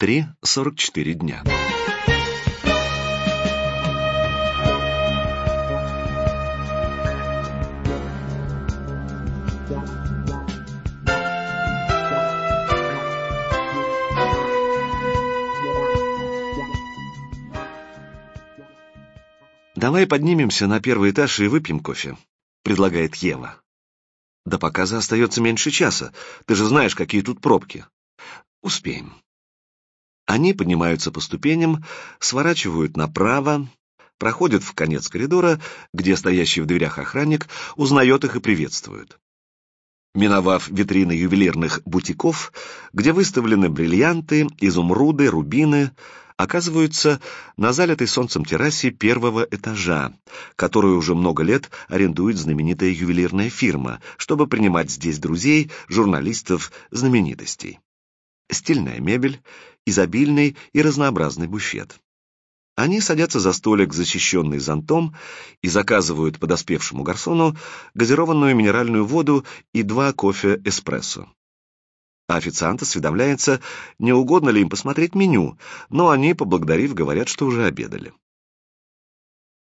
3-44 дня. «Давай поднимемся на первый этаж и выпьем кофе», — предлагает Ева. «До показа остается меньше часа. Ты же знаешь, какие тут пробки». «Успеем». Они поднимаются по ступеням, сворачивают направо, проходят в конец коридора, где стоящий в дверях охранник узнает их и приветствует. Миновав витрины ювелирных бутиков, где выставлены бриллианты, изумруды, рубины, оказываются на залитой солнцем террасе первого этажа, которую уже много лет арендует знаменитая ювелирная фирма, чтобы принимать здесь друзей, журналистов, знаменитостей. Стильная мебель, изобильный и разнообразный буфет. Они садятся за столик, защищенный зонтом, и заказывают подоспевшему гарсону газированную минеральную воду и два кофе эспрессо. Официант осведомляется, не угодно ли им посмотреть меню, но они, поблагодарив, говорят, что уже обедали.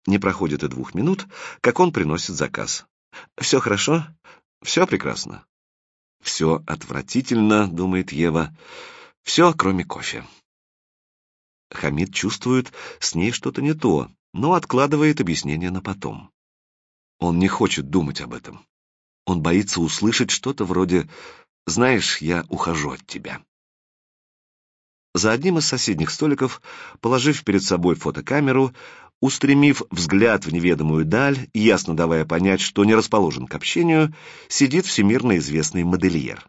Не проходит и двух минут, как он приносит заказ. «Все хорошо? Все прекрасно?» «Все отвратительно», — думает Ева. «Все, кроме кофе». Хамид чувствует, с ней что-то не то, но откладывает объяснение на потом. Он не хочет думать об этом. Он боится услышать что-то вроде «Знаешь, я ухожу от тебя». За одним из соседних столиков, положив перед собой фотокамеру, устремив взгляд в неведомую даль и ясно давая понять, что не расположен к общению, сидит всемирно известный модельер.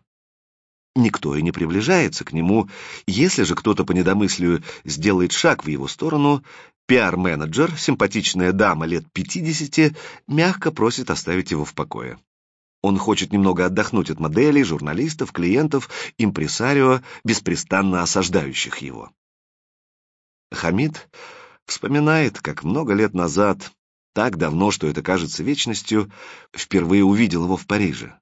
Никто и не приближается к нему. Если же кто-то по недомыслию сделает шаг в его сторону, пиар-менеджер, симпатичная дама лет 50, мягко просит оставить его в покое. Он хочет немного отдохнуть от моделей, журналистов, клиентов, импресарио, беспрестанно осаждающих его. Хамид вспоминает, как много лет назад, так давно, что это кажется вечностью, впервые увидел его в Париже.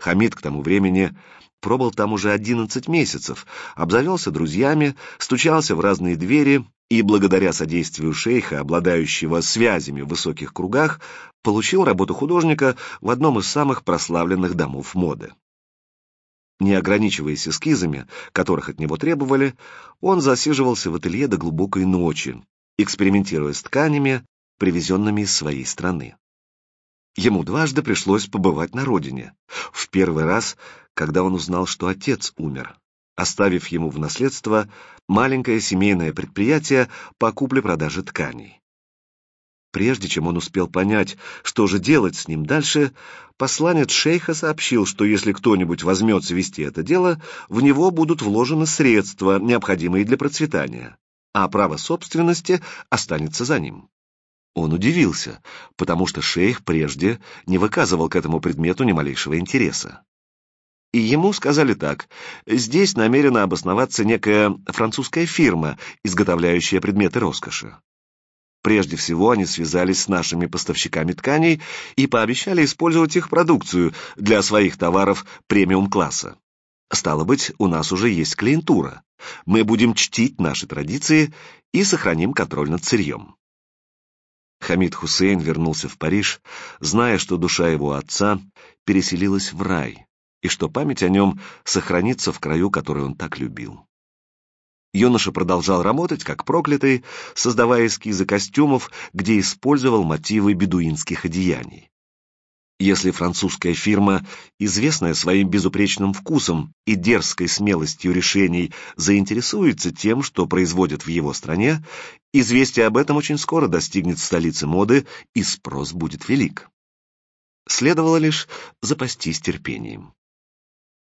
Хамид к тому времени пробыл там уже одиннадцать месяцев, обзавелся друзьями, стучался в разные двери и, благодаря содействию шейха, обладающего связями в высоких кругах, получил работу художника в одном из самых прославленных домов моды. Не ограничиваясь эскизами, которых от него требовали, он засиживался в ателье до глубокой ночи, экспериментируя с тканями, привезенными из своей страны. Ему дважды пришлось побывать на родине. В первый раз, когда он узнал, что отец умер, оставив ему в наследство маленькое семейное предприятие по купле-продаже тканей. Прежде чем он успел понять, что же делать с ним дальше, посланец шейха сообщил, что если кто-нибудь возьмется вести это дело, в него будут вложены средства, необходимые для процветания, а право собственности останется за ним. Он удивился, потому что шейх прежде не выказывал к этому предмету ни малейшего интереса. И ему сказали так, здесь намерена обосноваться некая французская фирма, изготовляющая предметы роскоши. Прежде всего они связались с нашими поставщиками тканей и пообещали использовать их продукцию для своих товаров премиум-класса. Стало быть, у нас уже есть клиентура. Мы будем чтить наши традиции и сохраним контроль над сырьем. Хамид Хусейн вернулся в Париж, зная, что душа его отца переселилась в рай и что память о нем сохранится в краю, который он так любил. Юноша продолжал работать, как проклятый, создавая эскизы костюмов, где использовал мотивы бедуинских одеяний. Если французская фирма, известная своим безупречным вкусом и дерзкой смелостью решений, заинтересуется тем, что производят в его стране, известие об этом очень скоро достигнет столицы моды, и спрос будет велик. Следовало лишь запастись терпением.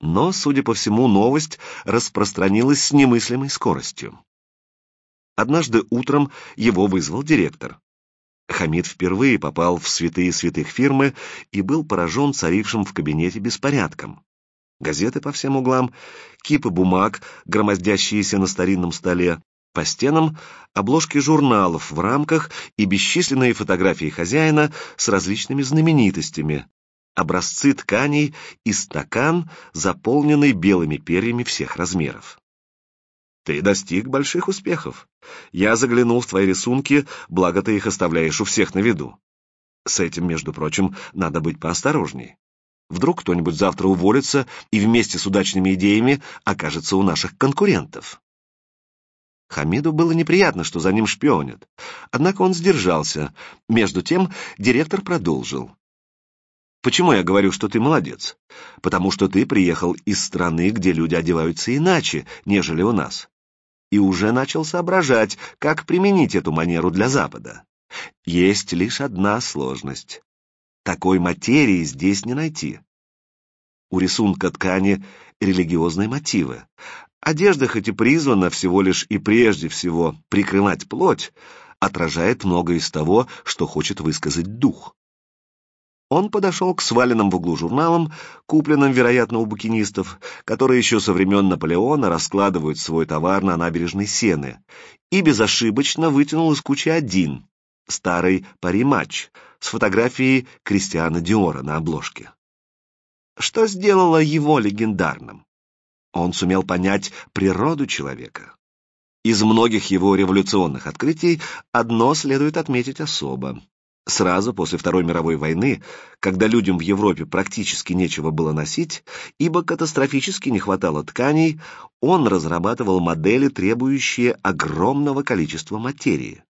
Но, судя по всему, новость распространилась с немыслимой скоростью. Однажды утром его вызвал директор. Хамид впервые попал в святые святых фирмы и был поражен царившим в кабинете беспорядком. Газеты по всем углам, кипы бумаг, громоздящиеся на старинном столе, по стенам обложки журналов в рамках и бесчисленные фотографии хозяина с различными знаменитостями, образцы тканей и стакан, заполненный белыми перьями всех размеров. Ты достиг больших успехов. Я заглянул в твои рисунки, благо ты их оставляешь у всех на виду. С этим, между прочим, надо быть поосторожней. Вдруг кто-нибудь завтра уволится и вместе с удачными идеями окажется у наших конкурентов. Хамиду было неприятно, что за ним шпионят. Однако он сдержался. Между тем директор продолжил. «Почему я говорю, что ты молодец? Потому что ты приехал из страны, где люди одеваются иначе, нежели у нас, и уже начал соображать, как применить эту манеру для Запада. Есть лишь одна сложность. Такой материи здесь не найти. У рисунка ткани религиозные мотивы. Одежда, хоть и призвана всего лишь и прежде всего прикрывать плоть, отражает многое из того, что хочет высказать дух. Он подошел к сваленным в углу журналам, купленным, вероятно, у букинистов, которые еще со времен Наполеона раскладывают свой товар на набережной Сены, и безошибочно вытянул из кучи один, старый пари-матч, с фотографией Кристиана Диора на обложке. Что сделало его легендарным? Он сумел понять природу человека. Из многих его революционных открытий одно следует отметить особо. Сразу после Второй мировой войны, когда людям в Европе практически нечего было носить, ибо катастрофически не хватало тканей, он разрабатывал модели, требующие огромного количества материи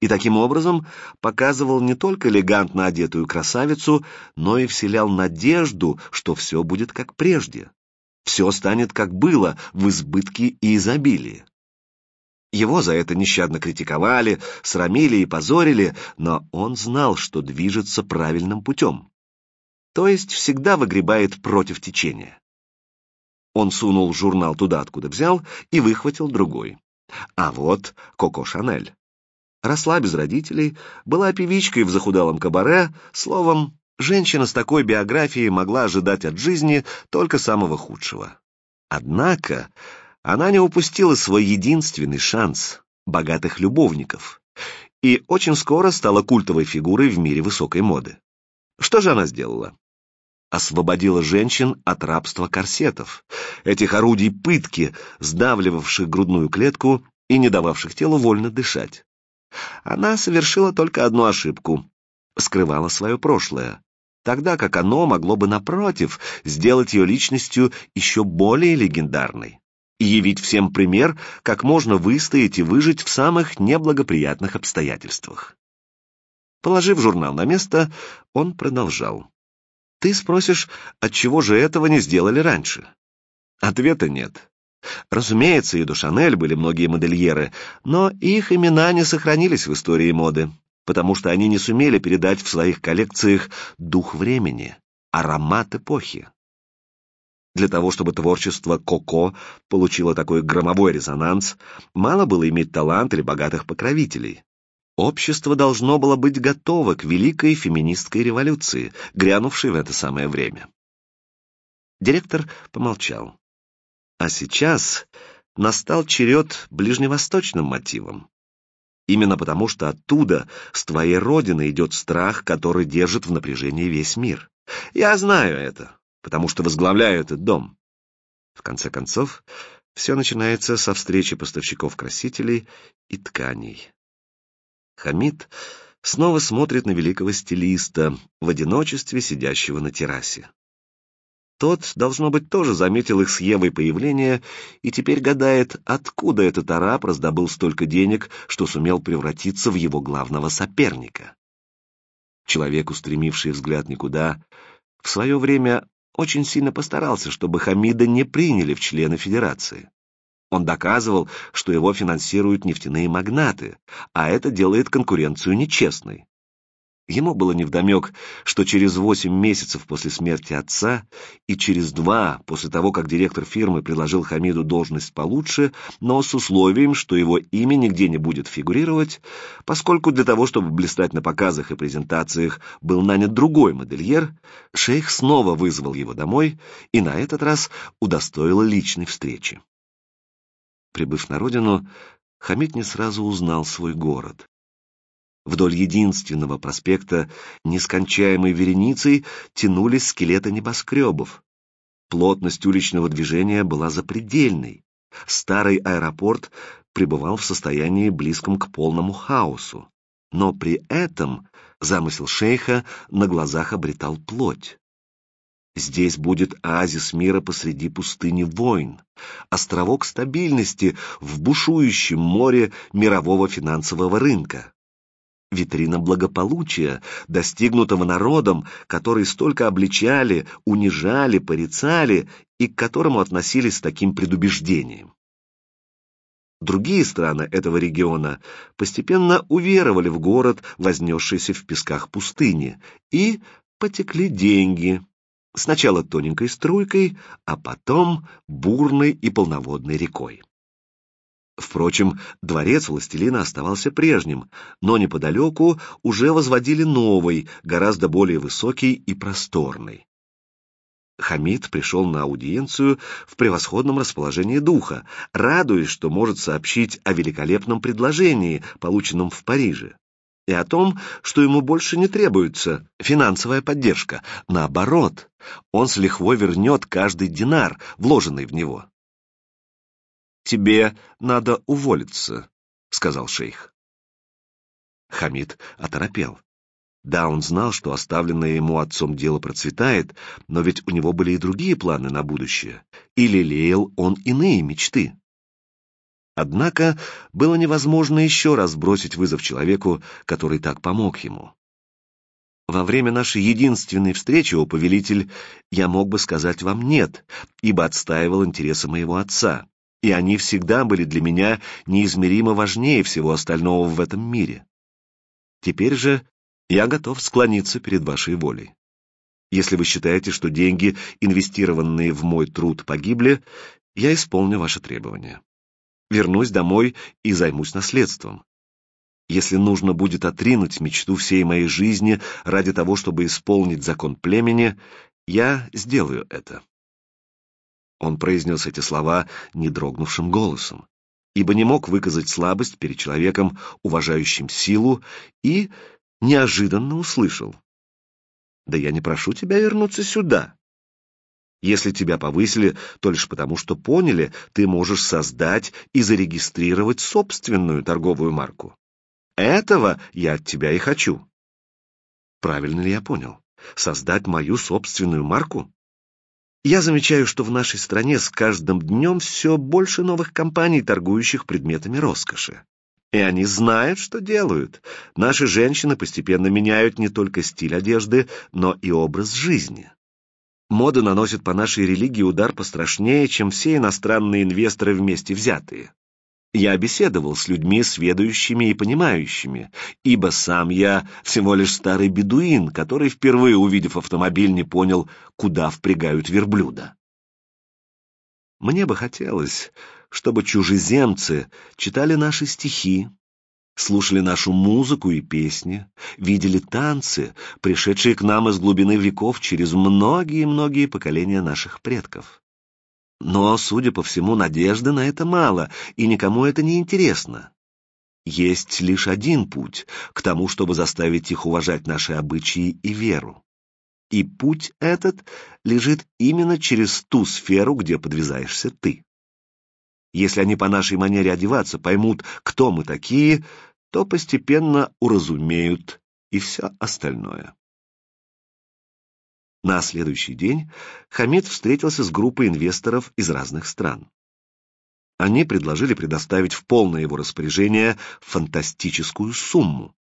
и таким образом показывал не только элегантно одетую красавицу, но и вселял надежду, что все будет как прежде. Все станет как было, в избытке и изобилии. Его за это нещадно критиковали, срамили и позорили, но он знал, что движется правильным путем. То есть всегда выгребает против течения. Он сунул журнал туда, откуда взял, и выхватил другой. А вот Коко Шанель росла без родителей, была певичкой в захудалом кабаре, словом, женщина с такой биографией могла ожидать от жизни только самого худшего. Однако она не упустила свой единственный шанс — богатых любовников, и очень скоро стала культовой фигурой в мире высокой моды. Что же она сделала? освободила женщин от рабства корсетов, этих орудий пытки, сдавливавших грудную клетку и не дававших телу вольно дышать. Она совершила только одну ошибку — скрывала свое прошлое, тогда как оно могло бы, напротив, сделать ее личностью еще более легендарной и явить всем пример, как можно выстоять и выжить в самых неблагоприятных обстоятельствах. Положив журнал на место, он продолжал. «Ты спросишь, отчего же этого не сделали раньше?» Ответа нет. Разумеется, и до Шанель были многие модельеры, но их имена не сохранились в истории моды, потому что они не сумели передать в своих коллекциях дух времени, аромат эпохи. Для того, чтобы творчество Коко получило такой громовой резонанс, мало было иметь талант или богатых покровителей. Общество должно было быть готово к великой феминистской революции, грянувшей в это самое время. Директор помолчал. А сейчас настал черед ближневосточным мотивам. Именно потому, что оттуда, с твоей родины, идет страх, который держит в напряжении весь мир. Я знаю это, потому что возглавляю этот дом. В конце концов, все начинается со встречи поставщиков красителей и тканей. Хамид снова смотрит на великого стилиста, в одиночестве сидящего на террасе. Тот, должно быть, тоже заметил их с Евой появление и теперь гадает, откуда этот араб раздобыл столько денег, что сумел превратиться в его главного соперника. Человек, устремивший взгляд никуда, в свое время очень сильно постарался, чтобы Хамида не приняли в члены Федерации. Он доказывал, что его финансируют нефтяные магнаты, а это делает конкуренцию нечестной. Ему было невдомек, что через восемь месяцев после смерти отца и через два после того, как директор фирмы предложил Хамиду должность получше, но с условием, что его имя нигде не будет фигурировать, поскольку для того, чтобы блистать на показах и презентациях, был нанят другой модельер, шейх снова вызвал его домой и на этот раз удостоил личной встречи. Прибыв на родину, Хамид не сразу узнал свой город. Вдоль единственного проспекта нескончаемой вереницей тянулись скелеты небоскребов. Плотность уличного движения была запредельной. Старый аэропорт пребывал в состоянии близком к полному хаосу, но при этом замысел шейха на глазах обретал плоть. Здесь будет оазис мира посреди пустыни войн, островок стабильности в бушующем море мирового финансового рынка. Витрина благополучия, достигнутого народом, который столько обличали, унижали, порицали и к которому относились с таким предубеждением. Другие страны этого региона постепенно уверовали в город, вознесшийся в песках пустыни, и потекли деньги, Сначала тоненькой струйкой, а потом бурной и полноводной рекой. Впрочем, дворец властелина оставался прежним, но неподалеку уже возводили новый, гораздо более высокий и просторный. Хамид пришел на аудиенцию в превосходном расположении духа, радуясь, что может сообщить о великолепном предложении, полученном в Париже и о том, что ему больше не требуется финансовая поддержка. Наоборот, он с лихвой вернет каждый динар, вложенный в него. «Тебе надо уволиться», — сказал шейх. Хамид оторопел. Да, он знал, что оставленное ему отцом дело процветает, но ведь у него были и другие планы на будущее, и лелеял он иные мечты. Однако было невозможно еще раз бросить вызов человеку, который так помог ему. Во время нашей единственной встречи, о повелитель, я мог бы сказать вам «нет», ибо отстаивал интересы моего отца, и они всегда были для меня неизмеримо важнее всего остального в этом мире. Теперь же я готов склониться перед вашей волей. Если вы считаете, что деньги, инвестированные в мой труд, погибли, я исполню ваши требования вернусь домой и займусь наследством. Если нужно будет отринуть мечту всей моей жизни ради того, чтобы исполнить закон племени, я сделаю это. Он произнес эти слова недрогнувшим голосом, ибо не мог выказать слабость перед человеком, уважающим силу, и неожиданно услышал. «Да я не прошу тебя вернуться сюда. Если тебя повысили, то лишь потому, что поняли, ты можешь создать и зарегистрировать собственную торговую марку. Этого я от тебя и хочу. Правильно ли я понял? Создать мою собственную марку? Я замечаю, что в нашей стране с каждым днем все больше новых компаний, торгующих предметами роскоши. И они знают, что делают. Наши женщины постепенно меняют не только стиль одежды, но и образ жизни. Мода наносит по нашей религии удар пострашнее, чем все иностранные инвесторы вместе взятые. Я беседовал с людьми, сведущими и понимающими, ибо сам я всего лишь старый бедуин, который, впервые увидев автомобиль, не понял, куда впрягают верблюда. Мне бы хотелось, чтобы чужеземцы читали наши стихи, слушали нашу музыку и песни, видели танцы, пришедшие к нам из глубины веков через многие-многие поколения наших предков. Но, судя по всему, надежды на это мало, и никому это не интересно. Есть лишь один путь к тому, чтобы заставить их уважать наши обычаи и веру. И путь этот лежит именно через ту сферу, где подвязаешься ты. Если они по нашей манере одеваться поймут, кто мы такие, то постепенно уразумеют и все остальное. На следующий день Хамид встретился с группой инвесторов из разных стран. Они предложили предоставить в полное его распоряжение фантастическую сумму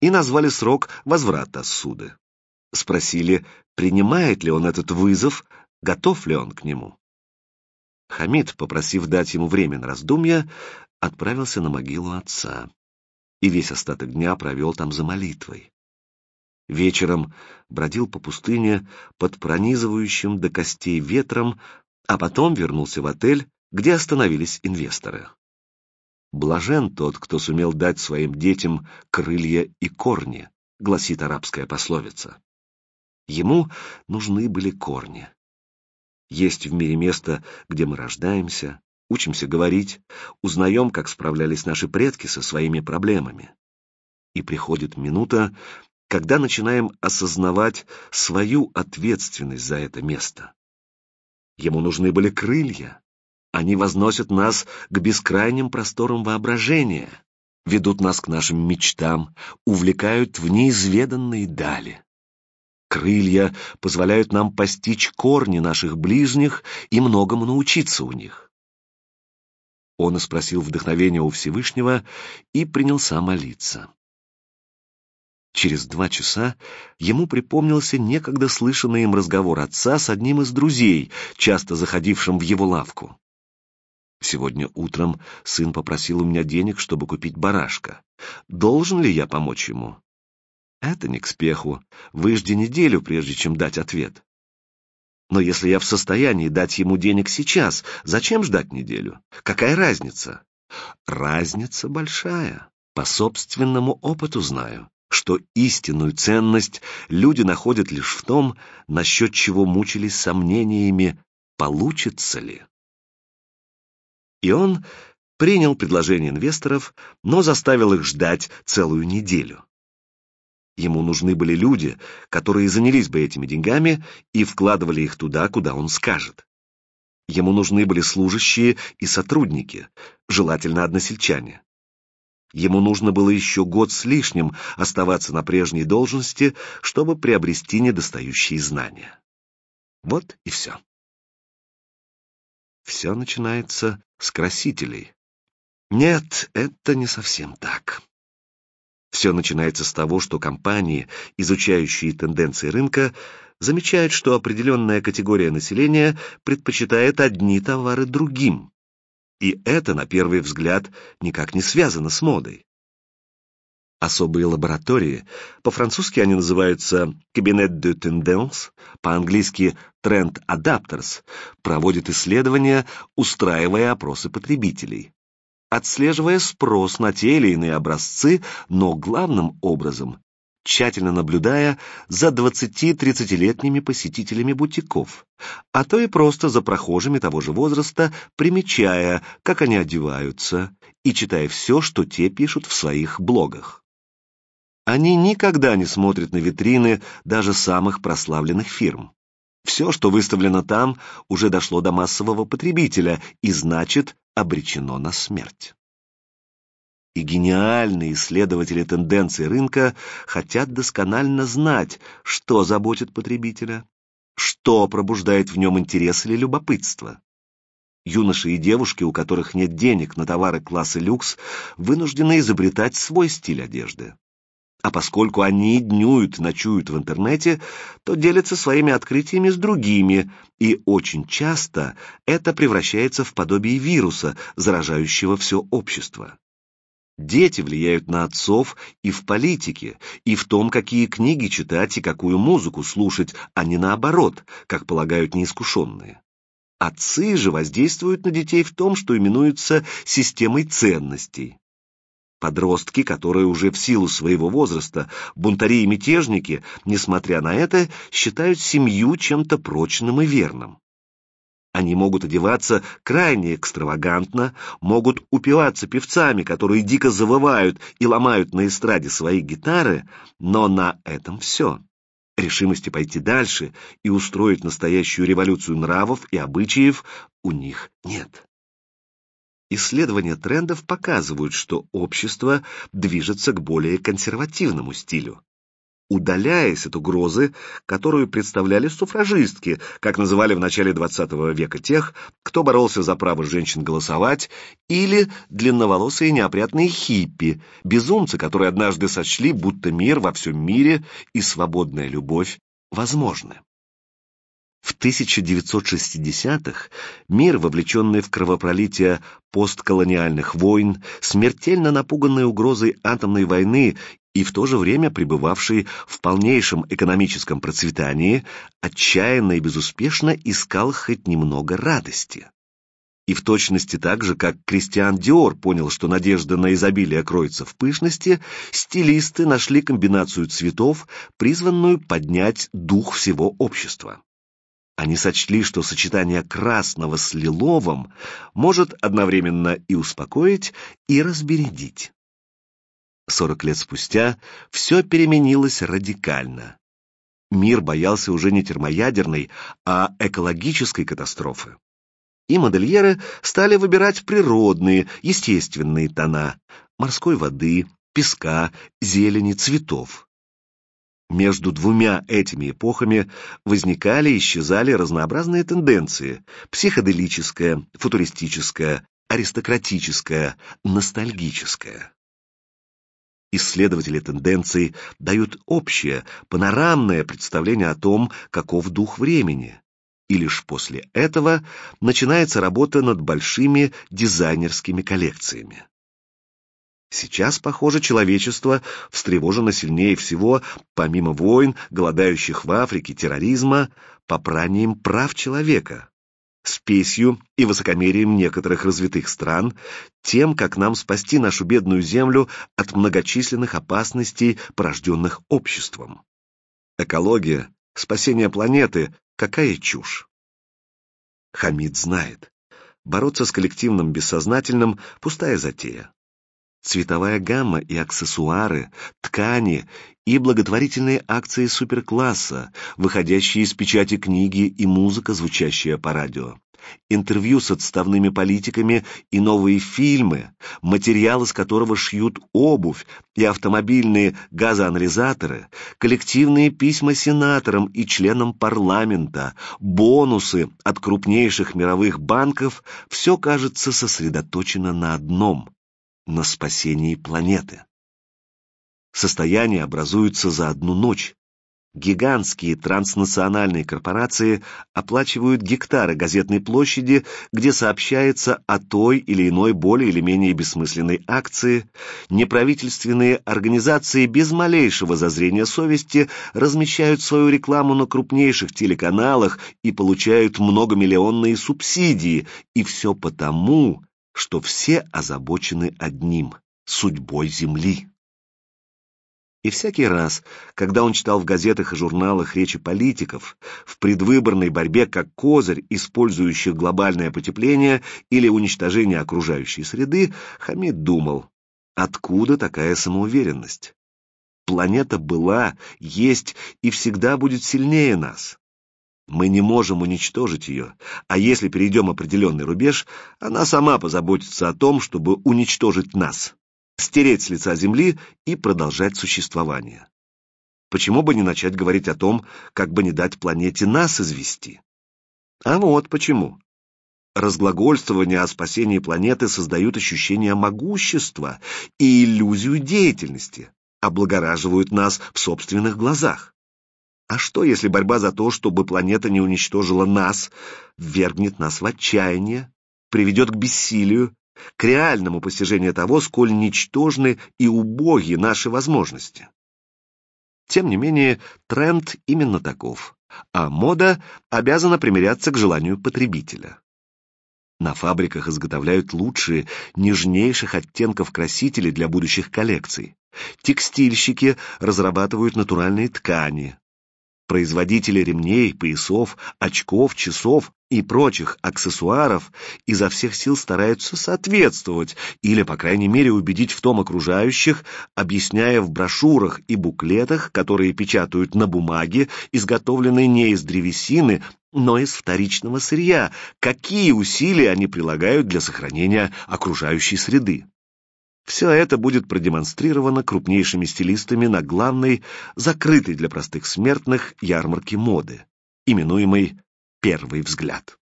и назвали срок возврата суды. Спросили, принимает ли он этот вызов, готов ли он к нему. Хамид, попросив дать ему время на раздумья, отправился на могилу отца и весь остаток дня провел там за молитвой. Вечером бродил по пустыне под пронизывающим до костей ветром, а потом вернулся в отель, где остановились инвесторы. «Блажен тот, кто сумел дать своим детям крылья и корни», гласит арабская пословица. Ему нужны были корни. Есть в мире место, где мы рождаемся, учимся говорить, узнаем, как справлялись наши предки со своими проблемами. И приходит минута, когда начинаем осознавать свою ответственность за это место. Ему нужны были крылья, Они возносят нас к бескрайним просторам воображения, ведут нас к нашим мечтам, увлекают в неизведанные дали. Крылья позволяют нам постичь корни наших ближних и многому научиться у них. Он спросил вдохновения у Всевышнего и принялся молиться. Через два часа ему припомнился некогда слышанный им разговор отца с одним из друзей, часто заходившим в его лавку. Сегодня утром сын попросил у меня денег, чтобы купить барашка. Должен ли я помочь ему? Это не к спеху. Выжди неделю, прежде чем дать ответ. Но если я в состоянии дать ему денег сейчас, зачем ждать неделю? Какая разница? Разница большая. По собственному опыту знаю что истинную ценность люди находят лишь в том, насчет чего мучились сомнениями, получится ли. И он принял предложение инвесторов, но заставил их ждать целую неделю. Ему нужны были люди, которые занялись бы этими деньгами и вкладывали их туда, куда он скажет. Ему нужны были служащие и сотрудники, желательно односельчане. Ему нужно было еще год с лишним оставаться на прежней должности, чтобы приобрести недостающие знания. Вот и все. Все начинается с красителей. Нет, это не совсем так. Все начинается с того, что компании, изучающие тенденции рынка, замечают, что определенная категория населения предпочитает одни товары другим и это, на первый взгляд, никак не связано с модой. Особые лаборатории, по-французски они называются «Cabinet de Tendance», по-английски «Trend Adapters», проводят исследования, устраивая опросы потребителей, отслеживая спрос на те или иные образцы, но главным образом тщательно наблюдая за 20-30-летними посетителями бутиков, а то и просто за прохожими того же возраста, примечая, как они одеваются, и читая все, что те пишут в своих блогах. Они никогда не смотрят на витрины даже самых прославленных фирм. Все, что выставлено там, уже дошло до массового потребителя и, значит, обречено на смерть и гениальные исследователи тенденций рынка хотят досконально знать, что заботит потребителя, что пробуждает в нем интерес или любопытство. Юноши и девушки, у которых нет денег на товары класса люкс, вынуждены изобретать свой стиль одежды. А поскольку они днюют, ночуют в интернете, то делятся своими открытиями с другими, и очень часто это превращается в подобие вируса, заражающего все общество. Дети влияют на отцов и в политике, и в том, какие книги читать и какую музыку слушать, а не наоборот, как полагают неискушенные. Отцы же воздействуют на детей в том, что именуется системой ценностей. Подростки, которые уже в силу своего возраста, бунтари и мятежники, несмотря на это, считают семью чем-то прочным и верным. Они могут одеваться крайне экстравагантно, могут упиваться певцами, которые дико завывают и ломают на эстраде свои гитары, но на этом все. Решимости пойти дальше и устроить настоящую революцию нравов и обычаев у них нет. Исследования трендов показывают, что общество движется к более консервативному стилю удаляясь от угрозы, которую представляли суфражистки, как называли в начале XX века тех, кто боролся за право женщин голосовать, или длинноволосые неопрятные хиппи, безумцы, которые однажды сочли, будто мир во всем мире и свободная любовь возможны. В 1960-х мир, вовлеченный в кровопролитие постколониальных войн, смертельно напуганный угрозой атомной войны и в то же время пребывавший в полнейшем экономическом процветании, отчаянно и безуспешно искал хоть немного радости. И в точности так же, как Кристиан Диор понял, что надежда на изобилие кроется в пышности, стилисты нашли комбинацию цветов, призванную поднять дух всего общества. Они сочли, что сочетание красного с лиловым может одновременно и успокоить, и разбередить. Сорок лет спустя все переменилось радикально. Мир боялся уже не термоядерной, а экологической катастрофы. и модельеры стали выбирать природные, естественные тона морской воды, песка, зелени, цветов. Между двумя этими эпохами возникали и исчезали разнообразные тенденции – психоделическая, футуристическая, аристократическая, ностальгическая. Исследователи тенденций дают общее, панорамное представление о том, каков дух времени, и лишь после этого начинается работа над большими дизайнерскими коллекциями. Сейчас, похоже, человечество встревожено сильнее всего, помимо войн, голодающих в Африке, терроризма, попранием прав человека, спесью и высокомерием некоторых развитых стран, тем, как нам спасти нашу бедную землю от многочисленных опасностей, порожденных обществом. Экология, спасение планеты — какая чушь! Хамид знает. Бороться с коллективным бессознательным — пустая затея. Цветовая гамма и аксессуары, ткани и благотворительные акции суперкласса, выходящие из печати книги и музыка, звучащая по радио. Интервью с отставными политиками и новые фильмы, материалы с которого шьют обувь и автомобильные газоанализаторы, коллективные письма сенаторам и членам парламента, бонусы от крупнейших мировых банков – все кажется сосредоточено на одном на спасении планеты. Состояния образуются за одну ночь. Гигантские транснациональные корпорации оплачивают гектары газетной площади, где сообщается о той или иной более или менее бессмысленной акции. Неправительственные организации без малейшего зазрения совести размещают свою рекламу на крупнейших телеканалах и получают многомиллионные субсидии. И все потому, что все озабочены одним — судьбой Земли. И всякий раз, когда он читал в газетах и журналах речи политиков, в предвыборной борьбе как козырь, использующих глобальное потепление или уничтожение окружающей среды, Хамид думал, откуда такая самоуверенность? Планета была, есть и всегда будет сильнее нас. Мы не можем уничтожить ее, а если перейдем определенный рубеж, она сама позаботится о том, чтобы уничтожить нас, стереть с лица Земли и продолжать существование. Почему бы не начать говорить о том, как бы не дать планете нас извести? А вот почему. Разглагольствования о спасении планеты создают ощущение могущества и иллюзию деятельности, облагораживают нас в собственных глазах. А что, если борьба за то, чтобы планета не уничтожила нас, ввергнет нас в отчаяние, приведет к бессилию, к реальному постижению того, сколь ничтожны и убоги наши возможности? Тем не менее, тренд именно таков, а мода обязана примиряться к желанию потребителя. На фабриках изготовляют лучшие, нежнейших оттенков красители для будущих коллекций. Текстильщики разрабатывают натуральные ткани, Производители ремней, поясов, очков, часов и прочих аксессуаров изо всех сил стараются соответствовать или, по крайней мере, убедить в том окружающих, объясняя в брошюрах и буклетах, которые печатают на бумаге, изготовленной не из древесины, но из вторичного сырья, какие усилия они прилагают для сохранения окружающей среды. Все это будет продемонстрировано крупнейшими стилистами на главной, закрытой для простых смертных ярмарке моды, именуемой «Первый взгляд».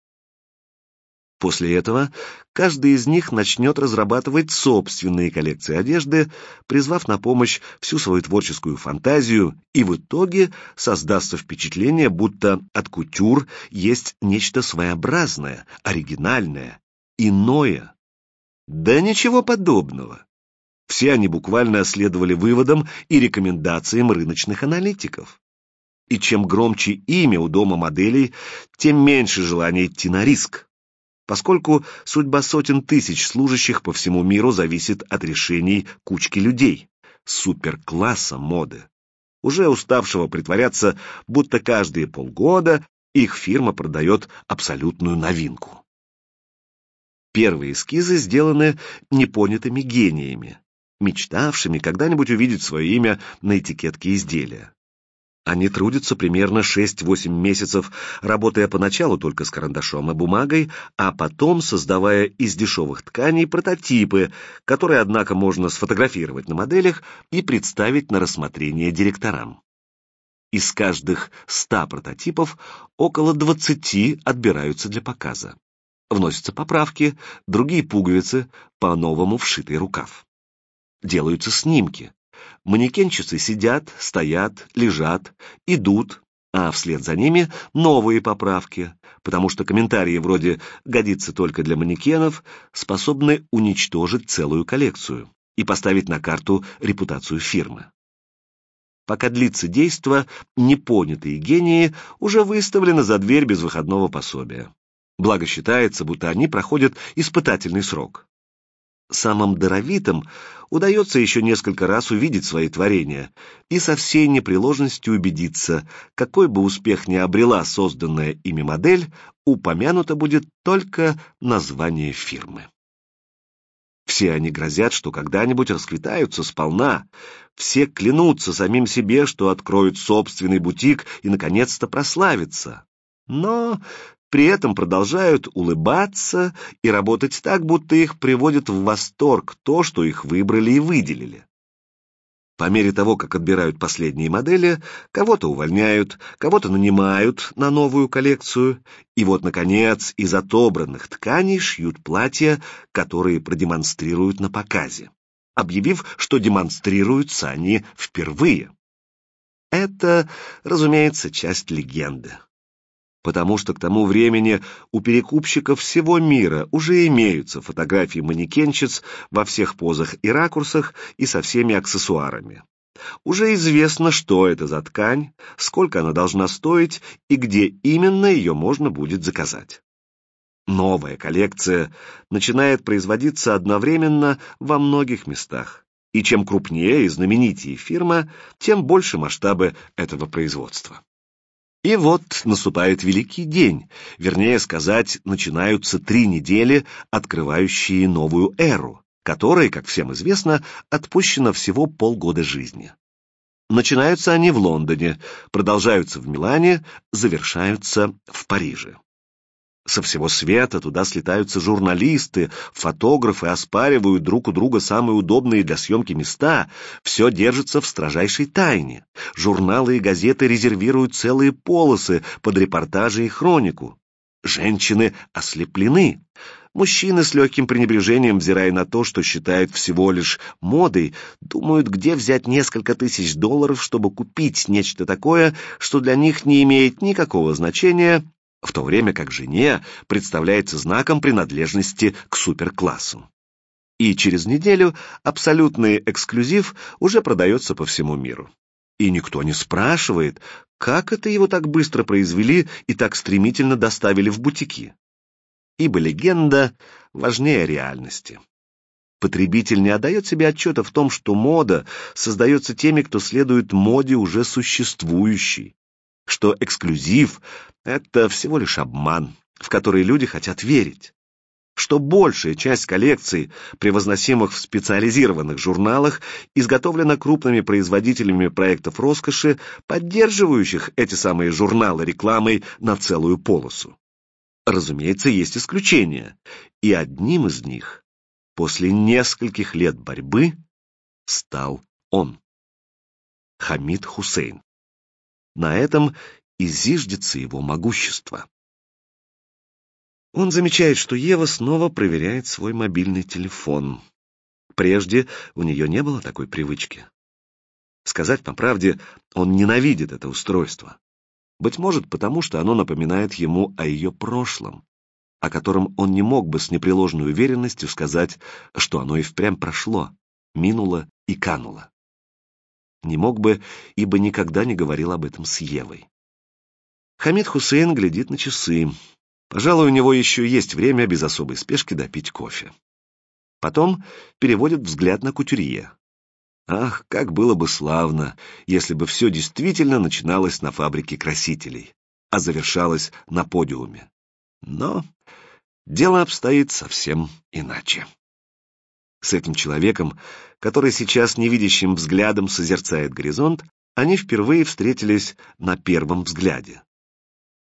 После этого каждый из них начнет разрабатывать собственные коллекции одежды, призвав на помощь всю свою творческую фантазию, и в итоге создастся впечатление, будто от кутюр есть нечто своеобразное, оригинальное, иное. Да ничего подобного. Все они буквально следовали выводам и рекомендациям рыночных аналитиков. И чем громче имя у дома моделей, тем меньше желания идти на риск, поскольку судьба сотен тысяч служащих по всему миру зависит от решений кучки людей, суперкласса моды, уже уставшего притворяться, будто каждые полгода их фирма продает абсолютную новинку. Первые эскизы сделаны непонятыми гениями, мечтавшими когда-нибудь увидеть свое имя на этикетке изделия. Они трудятся примерно 6-8 месяцев, работая поначалу только с карандашом и бумагой, а потом создавая из дешевых тканей прототипы, которые, однако, можно сфотографировать на моделях и представить на рассмотрение директорам. Из каждых 100 прототипов около 20 отбираются для показа. Вносятся поправки, другие пуговицы, по-новому вшитый рукав. Делаются снимки, Манекенщицы сидят, стоят, лежат, идут, а вслед за ними новые поправки, потому что комментарии вроде «годится только для манекенов» способны уничтожить целую коллекцию и поставить на карту репутацию фирмы. Пока длится действо, непонятые гении уже выставлены за дверь без выходного пособия. Благо считается, будто они проходят испытательный срок самым даровитым удается еще несколько раз увидеть свои творения и со всей непреложностью убедиться, какой бы успех ни обрела созданная ими модель, упомянуто будет только название фирмы. Все они грозят, что когда-нибудь расквитаются сполна, все клянутся самим себе, что откроют собственный бутик и, наконец-то, прославятся. Но при этом продолжают улыбаться и работать так, будто их приводит в восторг то, что их выбрали и выделили. По мере того, как отбирают последние модели, кого-то увольняют, кого-то нанимают на новую коллекцию, и вот, наконец, из отобранных тканей шьют платья, которые продемонстрируют на показе, объявив, что демонстрируются они впервые. Это, разумеется, часть легенды потому что к тому времени у перекупщиков всего мира уже имеются фотографии манекенщиц во всех позах и ракурсах и со всеми аксессуарами. Уже известно, что это за ткань, сколько она должна стоить и где именно ее можно будет заказать. Новая коллекция начинает производиться одновременно во многих местах, и чем крупнее и знаменитее фирма, тем больше масштабы этого производства. И вот наступает великий день, вернее сказать, начинаются три недели, открывающие новую эру, которой, как всем известно, отпущено всего полгода жизни. Начинаются они в Лондоне, продолжаются в Милане, завершаются в Париже. Со всего света туда слетаются журналисты, фотографы, оспаривают друг у друга самые удобные для съемки места. Все держится в строжайшей тайне. Журналы и газеты резервируют целые полосы под репортажи и хронику. Женщины ослеплены. Мужчины с легким пренебрежением, взирая на то, что считают всего лишь модой, думают, где взять несколько тысяч долларов, чтобы купить нечто такое, что для них не имеет никакого значения, в то время как жене представляется знаком принадлежности к суперклассу. И через неделю абсолютный эксклюзив уже продается по всему миру. И никто не спрашивает, как это его так быстро произвели и так стремительно доставили в бутики. Ибо легенда важнее реальности. Потребитель не отдает себе отчета в том, что мода создается теми, кто следует моде уже существующей, что эксклюзив — это всего лишь обман, в который люди хотят верить, что большая часть коллекций, превозносимых в специализированных журналах, изготовлена крупными производителями проектов роскоши, поддерживающих эти самые журналы рекламой на целую полосу. Разумеется, есть исключения, и одним из них после нескольких лет борьбы стал он. Хамид Хусейн. На этом и зиждется его могущество. Он замечает, что Ева снова проверяет свой мобильный телефон. Прежде у нее не было такой привычки. Сказать по правде, он ненавидит это устройство. Быть может, потому что оно напоминает ему о ее прошлом, о котором он не мог бы с непреложной уверенностью сказать, что оно и впрямь прошло, минуло и кануло. Не мог бы, ибо никогда не говорил об этом с Евой. Хамид Хусейн глядит на часы. Пожалуй, у него еще есть время без особой спешки допить кофе. Потом переводит взгляд на кутюрье. Ах, как было бы славно, если бы все действительно начиналось на фабрике красителей, а завершалось на подиуме. Но дело обстоит совсем иначе. С этим человеком, который сейчас невидящим взглядом созерцает горизонт, Они впервые встретились на первом взгляде.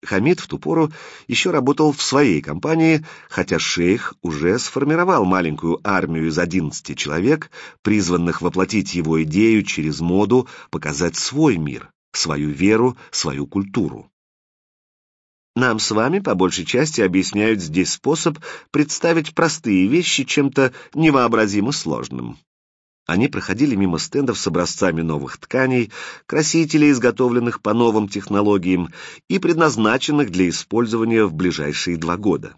Хамид в ту пору еще работал в своей компании, хотя шейх уже сформировал маленькую армию из 11 человек, призванных воплотить его идею через моду, показать свой мир, свою веру, свою культуру. Нам с вами по большей части объясняют здесь способ представить простые вещи чем-то невообразимо сложным. Они проходили мимо стендов с образцами новых тканей, красителей, изготовленных по новым технологиям и предназначенных для использования в ближайшие два года.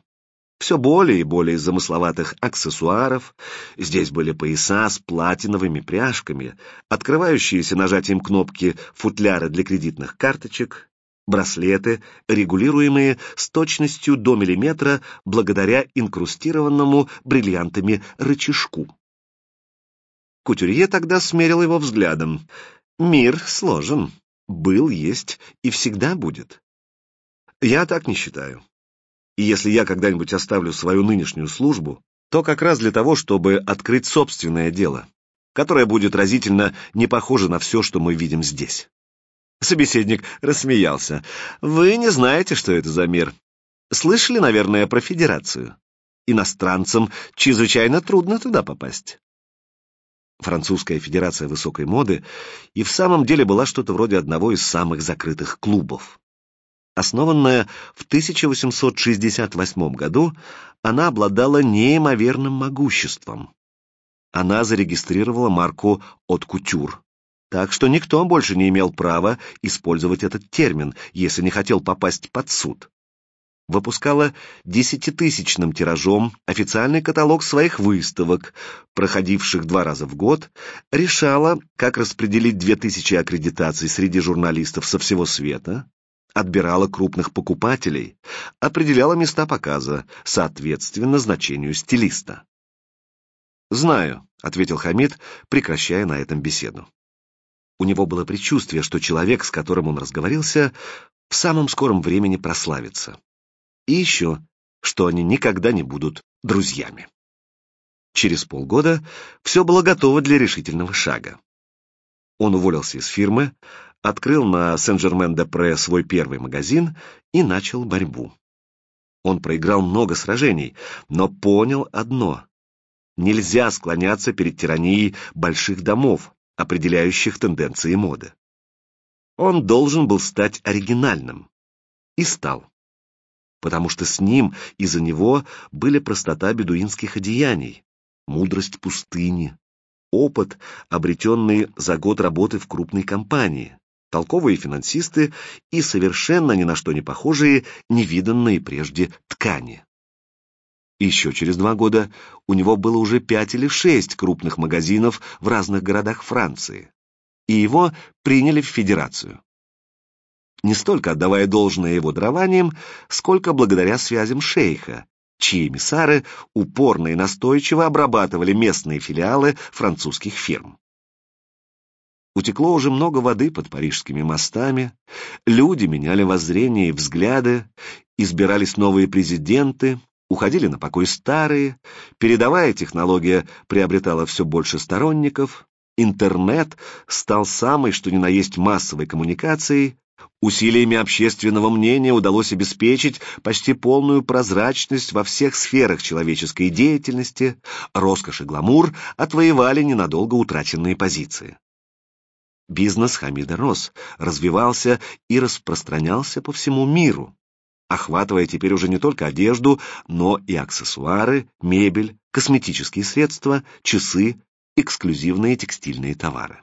Все более и более замысловатых аксессуаров. Здесь были пояса с платиновыми пряжками, открывающиеся нажатием кнопки футляры для кредитных карточек, браслеты, регулируемые с точностью до миллиметра благодаря инкрустированному бриллиантами рычажку. Кутюрье тогда смерил его взглядом. Мир сложен. Был, есть и всегда будет. Я так не считаю. И если я когда-нибудь оставлю свою нынешнюю службу, то как раз для того, чтобы открыть собственное дело, которое будет разительно не похоже на все, что мы видим здесь. Собеседник рассмеялся. «Вы не знаете, что это за мир. Слышали, наверное, про Федерацию? Иностранцам чрезвычайно трудно туда попасть. Французская федерация высокой моды и в самом деле была что-то вроде одного из самых закрытых клубов. Основанная в 1868 году, она обладала неимоверным могуществом. Она зарегистрировала марку «От кутюр», так что никто больше не имел права использовать этот термин, если не хотел попасть под суд выпускала десятитысячным тиражом официальный каталог своих выставок, проходивших два раза в год, решала, как распределить две тысячи аккредитаций среди журналистов со всего света, отбирала крупных покупателей, определяла места показа, соответственно значению стилиста. «Знаю», — ответил Хамид, прекращая на этом беседу. У него было предчувствие, что человек, с которым он разговорился, в самом скором времени прославится. И еще, что они никогда не будут друзьями. Через полгода все было готово для решительного шага. Он уволился из фирмы, открыл на Сен-Жермен-де-Пре свой первый магазин и начал борьбу. Он проиграл много сражений, но понял одно — нельзя склоняться перед тиранией больших домов, определяющих тенденции моды. Он должен был стать оригинальным. И стал потому что с ним и за него были простота бедуинских одеяний, мудрость пустыни, опыт, обретенный за год работы в крупной компании, толковые финансисты и совершенно ни на что не похожие, невиданные прежде ткани. Еще через два года у него было уже пять или шесть крупных магазинов в разных городах Франции, и его приняли в федерацию не столько отдавая должное его дарованиям, сколько благодаря связям шейха, чьи эмиссары упорно и настойчиво обрабатывали местные филиалы французских фирм. Утекло уже много воды под парижскими мостами, люди меняли воззрения и взгляды, избирались новые президенты, уходили на покой старые, передовая технология приобретала все больше сторонников, интернет стал самой, что ни на есть массовой коммуникацией, Усилиями общественного мнения удалось обеспечить почти полную прозрачность во всех сферах человеческой деятельности, роскошь и гламур отвоевали ненадолго утраченные позиции. Бизнес Хамида рос, развивался и распространялся по всему миру, охватывая теперь уже не только одежду, но и аксессуары, мебель, косметические средства, часы, эксклюзивные текстильные товары.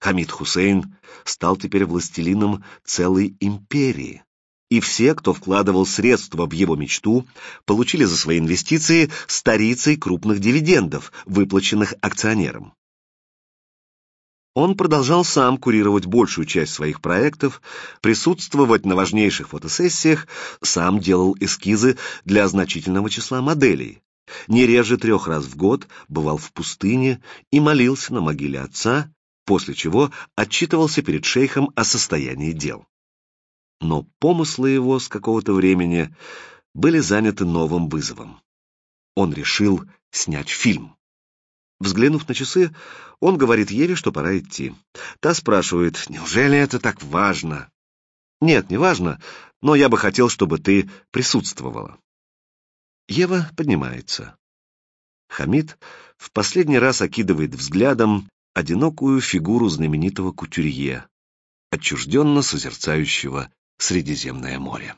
Хамид Хусейн стал теперь властелином целой империи, и все, кто вкладывал средства в его мечту, получили за свои инвестиции старицей крупных дивидендов, выплаченных акционерам. Он продолжал сам курировать большую часть своих проектов, присутствовать на важнейших фотосессиях, сам делал эскизы для значительного числа моделей. Не реже трех раз в год бывал в пустыне и молился на могиле отца, после чего отчитывался перед шейхом о состоянии дел. Но помыслы его с какого-то времени были заняты новым вызовом. Он решил снять фильм. Взглянув на часы, он говорит Еве, что пора идти. Та спрашивает, неужели это так важно? Нет, не важно, но я бы хотел, чтобы ты присутствовала. Ева поднимается. Хамид в последний раз окидывает взглядом одинокую фигуру знаменитого кутюрье, отчужденно созерцающего Средиземное море.